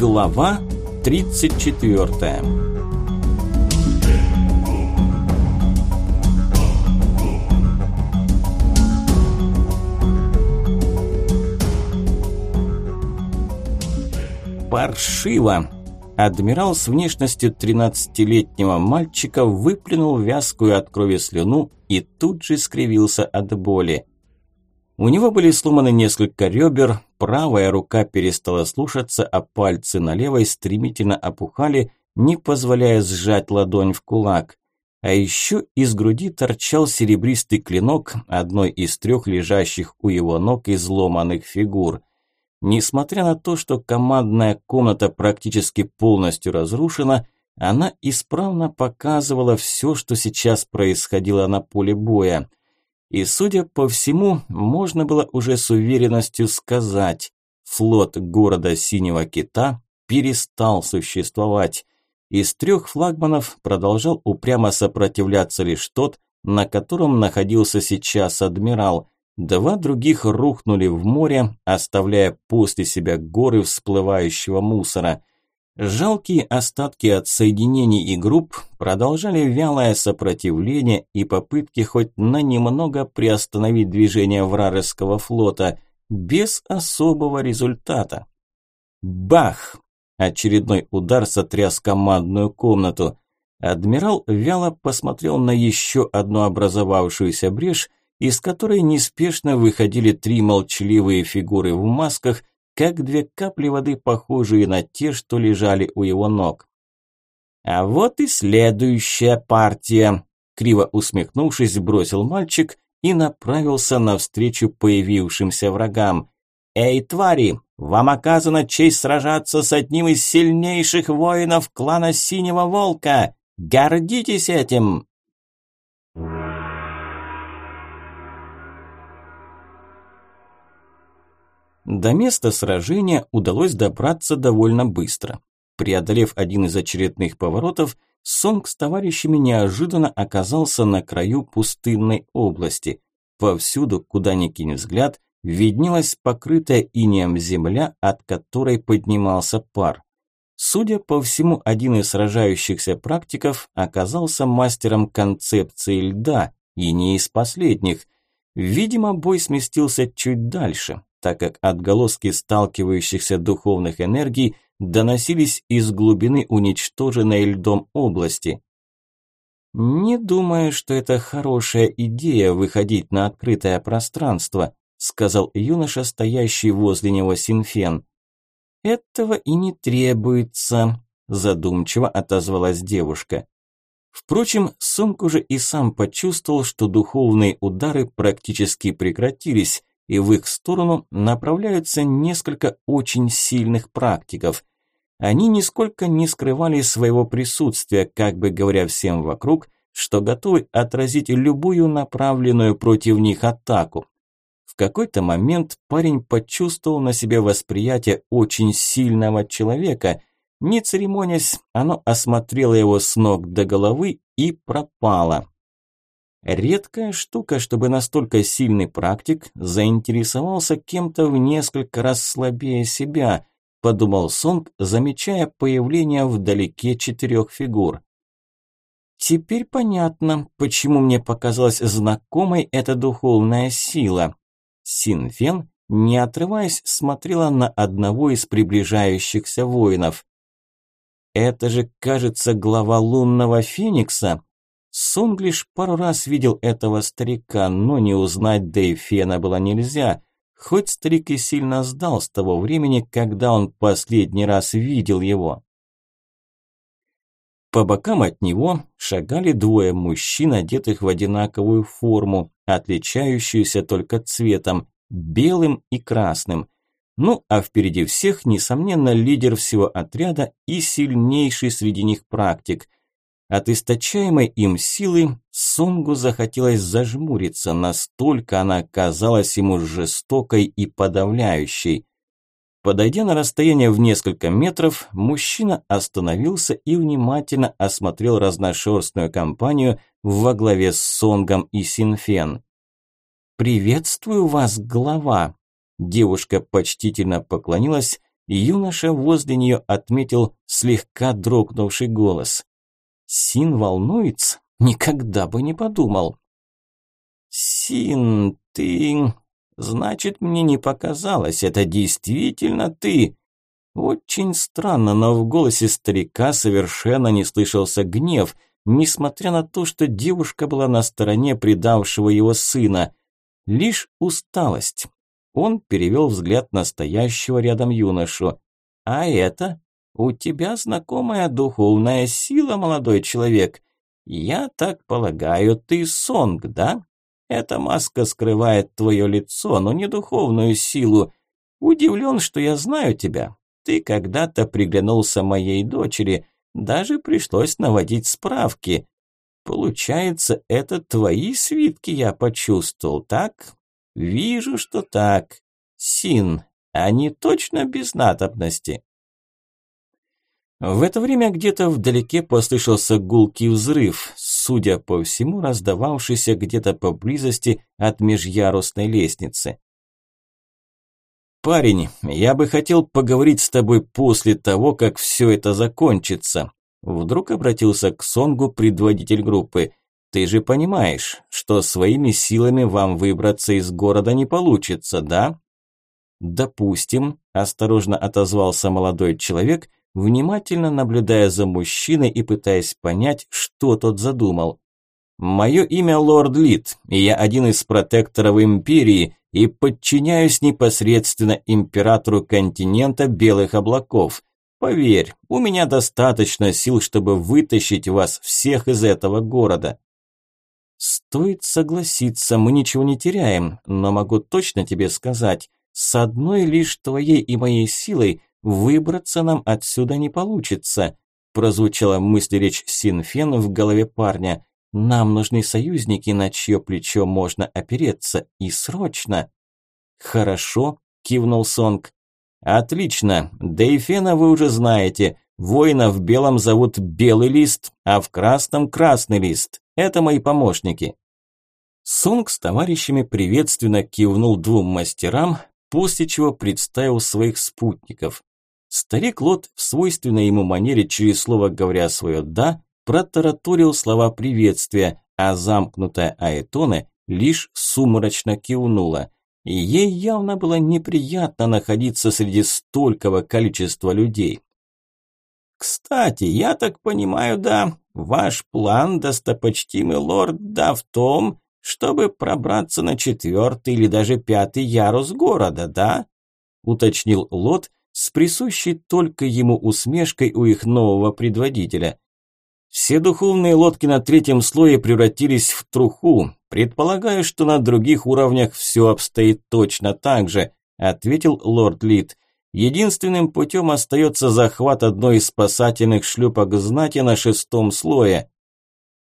Глава 34 Паршиво! Адмирал с внешностью 13-летнего мальчика выплюнул вязкую от крови слюну и тут же скривился от боли. У него были сломаны несколько ребер, правая рука перестала слушаться, а пальцы на левой стремительно опухали, не позволяя сжать ладонь в кулак. А еще из груди торчал серебристый клинок одной из трех лежащих у его ног изломанных фигур. Несмотря на то, что командная комната практически полностью разрушена, она исправно показывала все, что сейчас происходило на поле боя. И, судя по всему, можно было уже с уверенностью сказать, флот города Синего Кита перестал существовать. Из трех флагманов продолжал упрямо сопротивляться лишь тот, на котором находился сейчас адмирал. Два других рухнули в море, оставляя после себя горы всплывающего мусора. Жалкие остатки от соединений и групп продолжали вялое сопротивление и попытки хоть на немного приостановить движение вражеского флота, без особого результата. Бах! Очередной удар сотряс командную комнату. Адмирал вяло посмотрел на еще одну образовавшуюся брешь, из которой неспешно выходили три молчаливые фигуры в масках как две капли воды, похожие на те, что лежали у его ног. «А вот и следующая партия», – криво усмехнувшись, бросил мальчик и направился навстречу появившимся врагам. «Эй, твари, вам оказана честь сражаться с одним из сильнейших воинов клана Синего Волка! Гордитесь этим!» До места сражения удалось добраться довольно быстро. Преодолев один из очередных поворотов, Сонг с товарищами неожиданно оказался на краю пустынной области. Повсюду, куда ни кинь взгляд, виднелась покрытая инеем земля, от которой поднимался пар. Судя по всему, один из сражающихся практиков оказался мастером концепции льда, и не из последних. Видимо, бой сместился чуть дальше, так как отголоски сталкивающихся духовных энергий доносились из глубины уничтоженной льдом области. «Не думаю, что это хорошая идея выходить на открытое пространство», сказал юноша, стоящий возле него Синфен. «Этого и не требуется», задумчиво отозвалась девушка. Впрочем, Сунг уже и сам почувствовал, что духовные удары практически прекратились, и в их сторону направляются несколько очень сильных практиков. Они нисколько не скрывали своего присутствия, как бы говоря всем вокруг, что готовы отразить любую направленную против них атаку. В какой-то момент парень почувствовал на себе восприятие очень сильного человека. Не церемонясь, оно осмотрело его с ног до головы и пропало. Редкая штука, чтобы настолько сильный практик заинтересовался кем-то в несколько раз слабее себя, подумал Сонг, замечая появление вдалеке четырех фигур. Теперь понятно, почему мне показалась знакомой эта духовная сила. Синфен, не отрываясь, смотрела на одного из приближающихся воинов. Это же, кажется, глава лунного феникса, Сонг лишь пару раз видел этого старика, но не узнать Дэйфена было нельзя, хоть старик и сильно сдал с того времени, когда он последний раз видел его. По бокам от него шагали двое мужчин, одетых в одинаковую форму, отличающуюся только цветом, белым и красным. Ну, а впереди всех, несомненно, лидер всего отряда и сильнейший среди них практик – от источаемой им силы Сонгу захотелось зажмуриться, настолько она казалась ему жестокой и подавляющей. Подойдя на расстояние в несколько метров, мужчина остановился и внимательно осмотрел разношерстную компанию во главе с Сонгом и Синфен. «Приветствую вас, глава!» Девушка почтительно поклонилась юноша возле нее отметил слегка дрогнувший голос. Син волнуется? Никогда бы не подумал. Син, ты... Значит, мне не показалось, это действительно ты. Очень странно, но в голосе старика совершенно не слышался гнев, несмотря на то, что девушка была на стороне предавшего его сына. Лишь усталость. Он перевел взгляд на стоящего рядом юношу. «А это? У тебя знакомая духовная сила, молодой человек. Я так полагаю, ты Сонг, да? Эта маска скрывает твое лицо, но не духовную силу. Удивлен, что я знаю тебя. Ты когда-то приглянулся моей дочери, даже пришлось наводить справки. Получается, это твои свитки я почувствовал, так? Вижу, что так. Син, они точно без надобности. В это время где-то вдалеке послышался гулкий взрыв, судя по всему, раздававшийся где-то поблизости от межярусной лестницы. «Парень, я бы хотел поговорить с тобой после того, как все это закончится», вдруг обратился к Сонгу предводитель группы. «Ты же понимаешь, что своими силами вам выбраться из города не получится, да?» «Допустим», – осторожно отозвался молодой человек, внимательно наблюдая за мужчиной и пытаясь понять, что тот задумал. «Мое имя Лорд Лид, и я один из протекторов Империи, и подчиняюсь непосредственно императору континента Белых облаков. Поверь, у меня достаточно сил, чтобы вытащить вас всех из этого города. Стоит согласиться, мы ничего не теряем, но могу точно тебе сказать, с одной лишь твоей и моей силой выбраться нам отсюда не получится. Прозвучала мысль речь Синфен в голове парня. Нам нужны союзники, на чье плечо можно опереться, и срочно. Хорошо, кивнул Сонг. Отлично, Дейфена вы уже знаете. Воина в белом зовут Белый Лист, а в красном Красный Лист. Это мои помощники. Сонг с товарищами приветственно кивнул двум мастерам, после чего представил своих спутников. Старик Лот в свойственной ему манере через слово говоря свое «да» протараторил слова приветствия, а замкнутая Аэтона лишь сумрачно кивнула. Ей явно было неприятно находиться среди столького количества людей. «Кстати, я так понимаю, да, ваш план, достопочтимый лорд, да, в том, чтобы пробраться на четвертый или даже пятый ярус города, да?» уточнил Лот с присущей только ему усмешкой у их нового предводителя. Все духовные лодки на третьем слое превратились в труху. Предполагаю, что на других уровнях все обстоит точно так же, ответил лорд Лид. Единственным путем остается захват одной из спасательных шлюпок знати на шестом слое.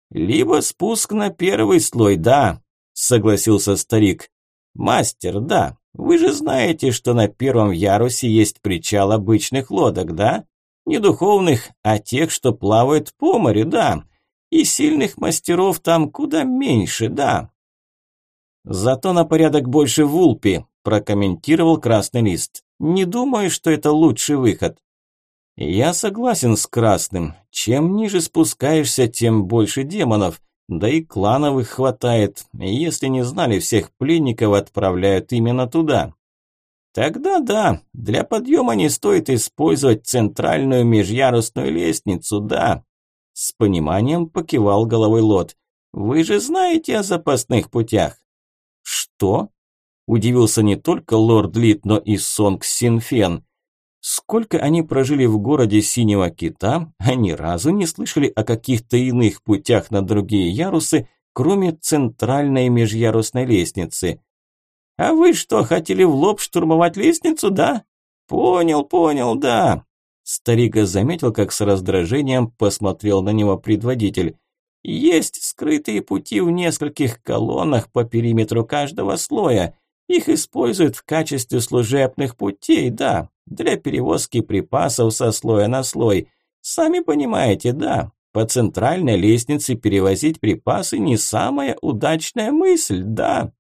Либо спуск на первый слой, да, согласился старик. Мастер, да. Вы же знаете, что на первом ярусе есть причал обычных лодок, да? Не духовных, а тех, что плавают по морю, да. И сильных мастеров там куда меньше, да. Зато на порядок больше в Улпе, прокомментировал Красный Лист. Не думаю, что это лучший выход. Я согласен с Красным. Чем ниже спускаешься, тем больше демонов. Да и клановых хватает. Если не знали, всех пленников отправляют именно туда. Тогда да, для подъема не стоит использовать центральную межярусную лестницу, да. С пониманием покивал головой Лот. Вы же знаете о запасных путях. Что? Удивился не только лорд Лит, но и Сонг Синфен. Сколько они прожили в городе Синего Кита, они разу не слышали о каких-то иных путях на другие ярусы, кроме центральной межярусной лестницы. «А вы что, хотели в лоб штурмовать лестницу, да?» «Понял, понял, да». Старика заметил, как с раздражением посмотрел на него предводитель. «Есть скрытые пути в нескольких колоннах по периметру каждого слоя. Их используют в качестве служебных путей, да, для перевозки припасов со слоя на слой. Сами понимаете, да, по центральной лестнице перевозить припасы не самая удачная мысль, да».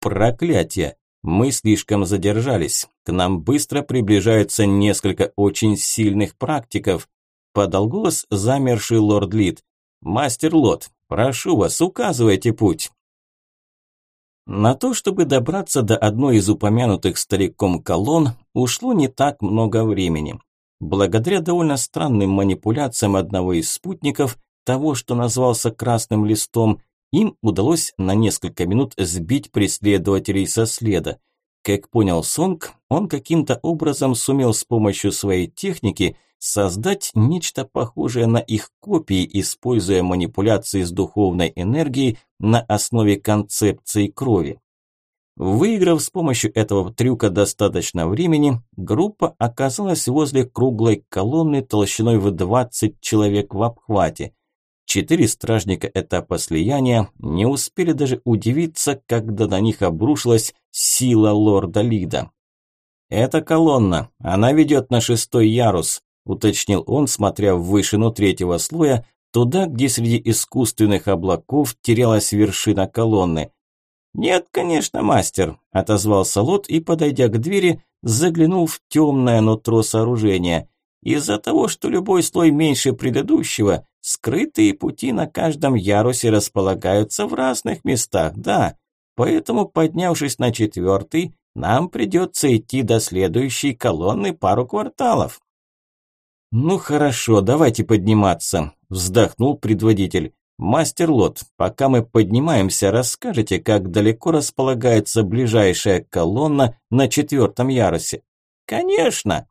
Проклятие! Мы слишком задержались. К нам быстро приближаются несколько очень сильных практиков. Подал голос замерший лорд Лид. Мастер Лот, прошу вас, указывайте путь. На то, чтобы добраться до одной из упомянутых стариком колонн, ушло не так много времени. Благодаря довольно странным манипуляциям одного из спутников, того, что назвался красным листом, им удалось на несколько минут сбить преследователей со следа. Как понял Сонг, он каким-то образом сумел с помощью своей техники создать нечто похожее на их копии, используя манипуляции с духовной энергией на основе концепции крови. Выиграв с помощью этого трюка достаточно времени, группа оказалась возле круглой колонны толщиной в 20 человек в обхвате. Четыре стражника этапа слияния не успели даже удивиться, когда на них обрушилась сила лорда Лида. «Это колонна, она ведет на шестой ярус», – уточнил он, смотря в вышину третьего слоя, туда, где среди искусственных облаков терялась вершина колонны. «Нет, конечно, мастер», – отозвался Лот и, подойдя к двери, заглянул в темное нутро сооружения. Из-за того, что любой слой меньше предыдущего, скрытые пути на каждом ярусе располагаются в разных местах, да. Поэтому, поднявшись на четвертый, нам придется идти до следующей колонны пару кварталов. «Ну хорошо, давайте подниматься», – вздохнул предводитель. «Мастер Лот, пока мы поднимаемся, расскажите, как далеко располагается ближайшая колонна на четвертом ярусе?» «Конечно!»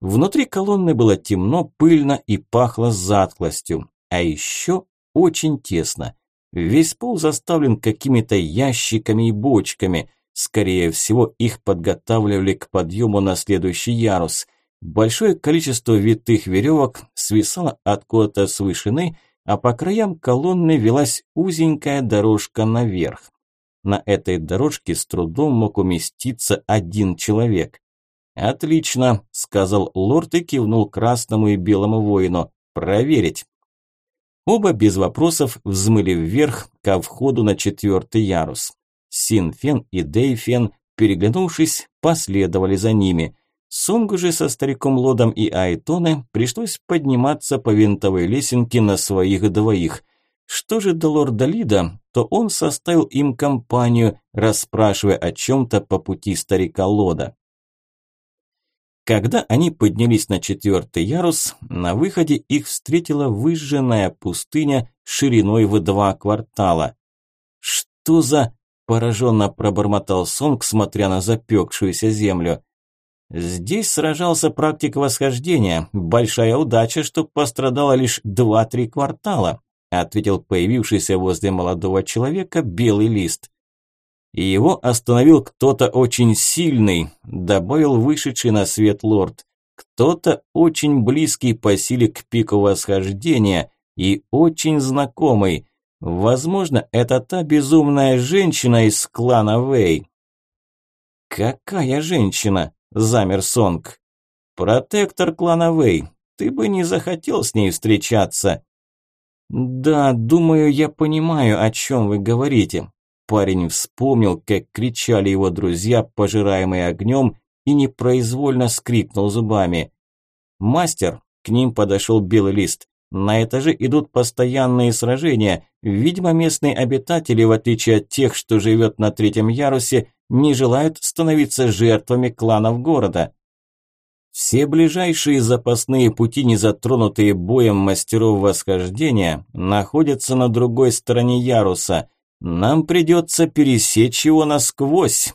Внутри колонны было темно, пыльно и пахло затклостью. А еще очень тесно. Весь пол заставлен какими-то ящиками и бочками. Скорее всего, их подготавливали к подъему на следующий ярус. Большое количество витых веревок свисало откуда-то с вышины, а по краям колонны велась узенькая дорожка наверх. На этой дорожке с трудом мог уместиться один человек. «Отлично», – сказал лорд и кивнул красному и белому воину. «Проверить». Оба без вопросов взмыли вверх ко входу на четвертый ярус. Синфен и Дейфен, переглянувшись, последовали за ними. Сунгу же со стариком Лодом и Айтоне пришлось подниматься по винтовой лесенке на своих двоих. Что же до лорда Лида, то он составил им компанию, расспрашивая о чем-то по пути старика Лода. Когда они поднялись на четвертый ярус, на выходе их встретила выжженная пустыня шириной в два квартала. «Что за...» – пораженно пробормотал Сонг, смотря на запекшуюся землю. «Здесь сражался практик восхождения. Большая удача, что пострадало лишь два-три квартала», – ответил появившийся возле молодого человека белый лист и его остановил кто-то очень сильный, добавил вышедший на свет лорд. Кто-то очень близкий по силе к пику восхождения и очень знакомый. Возможно, это та безумная женщина из клана Вэй. «Какая женщина?» – замер Сонг. «Протектор клана Вэй. Ты бы не захотел с ней встречаться». «Да, думаю, я понимаю, о чем вы говорите. Парень вспомнил, как кричали его друзья, пожираемые огнем, и непроизвольно скрипнул зубами. «Мастер!» – к ним подошел белый лист. «На этаже идут постоянные сражения. Видимо, местные обитатели, в отличие от тех, что живет на третьем ярусе, не желают становиться жертвами кланов города». Все ближайшие запасные пути, не затронутые боем мастеров восхождения, находятся на другой стороне яруса. Нам придется пересечь его насквозь.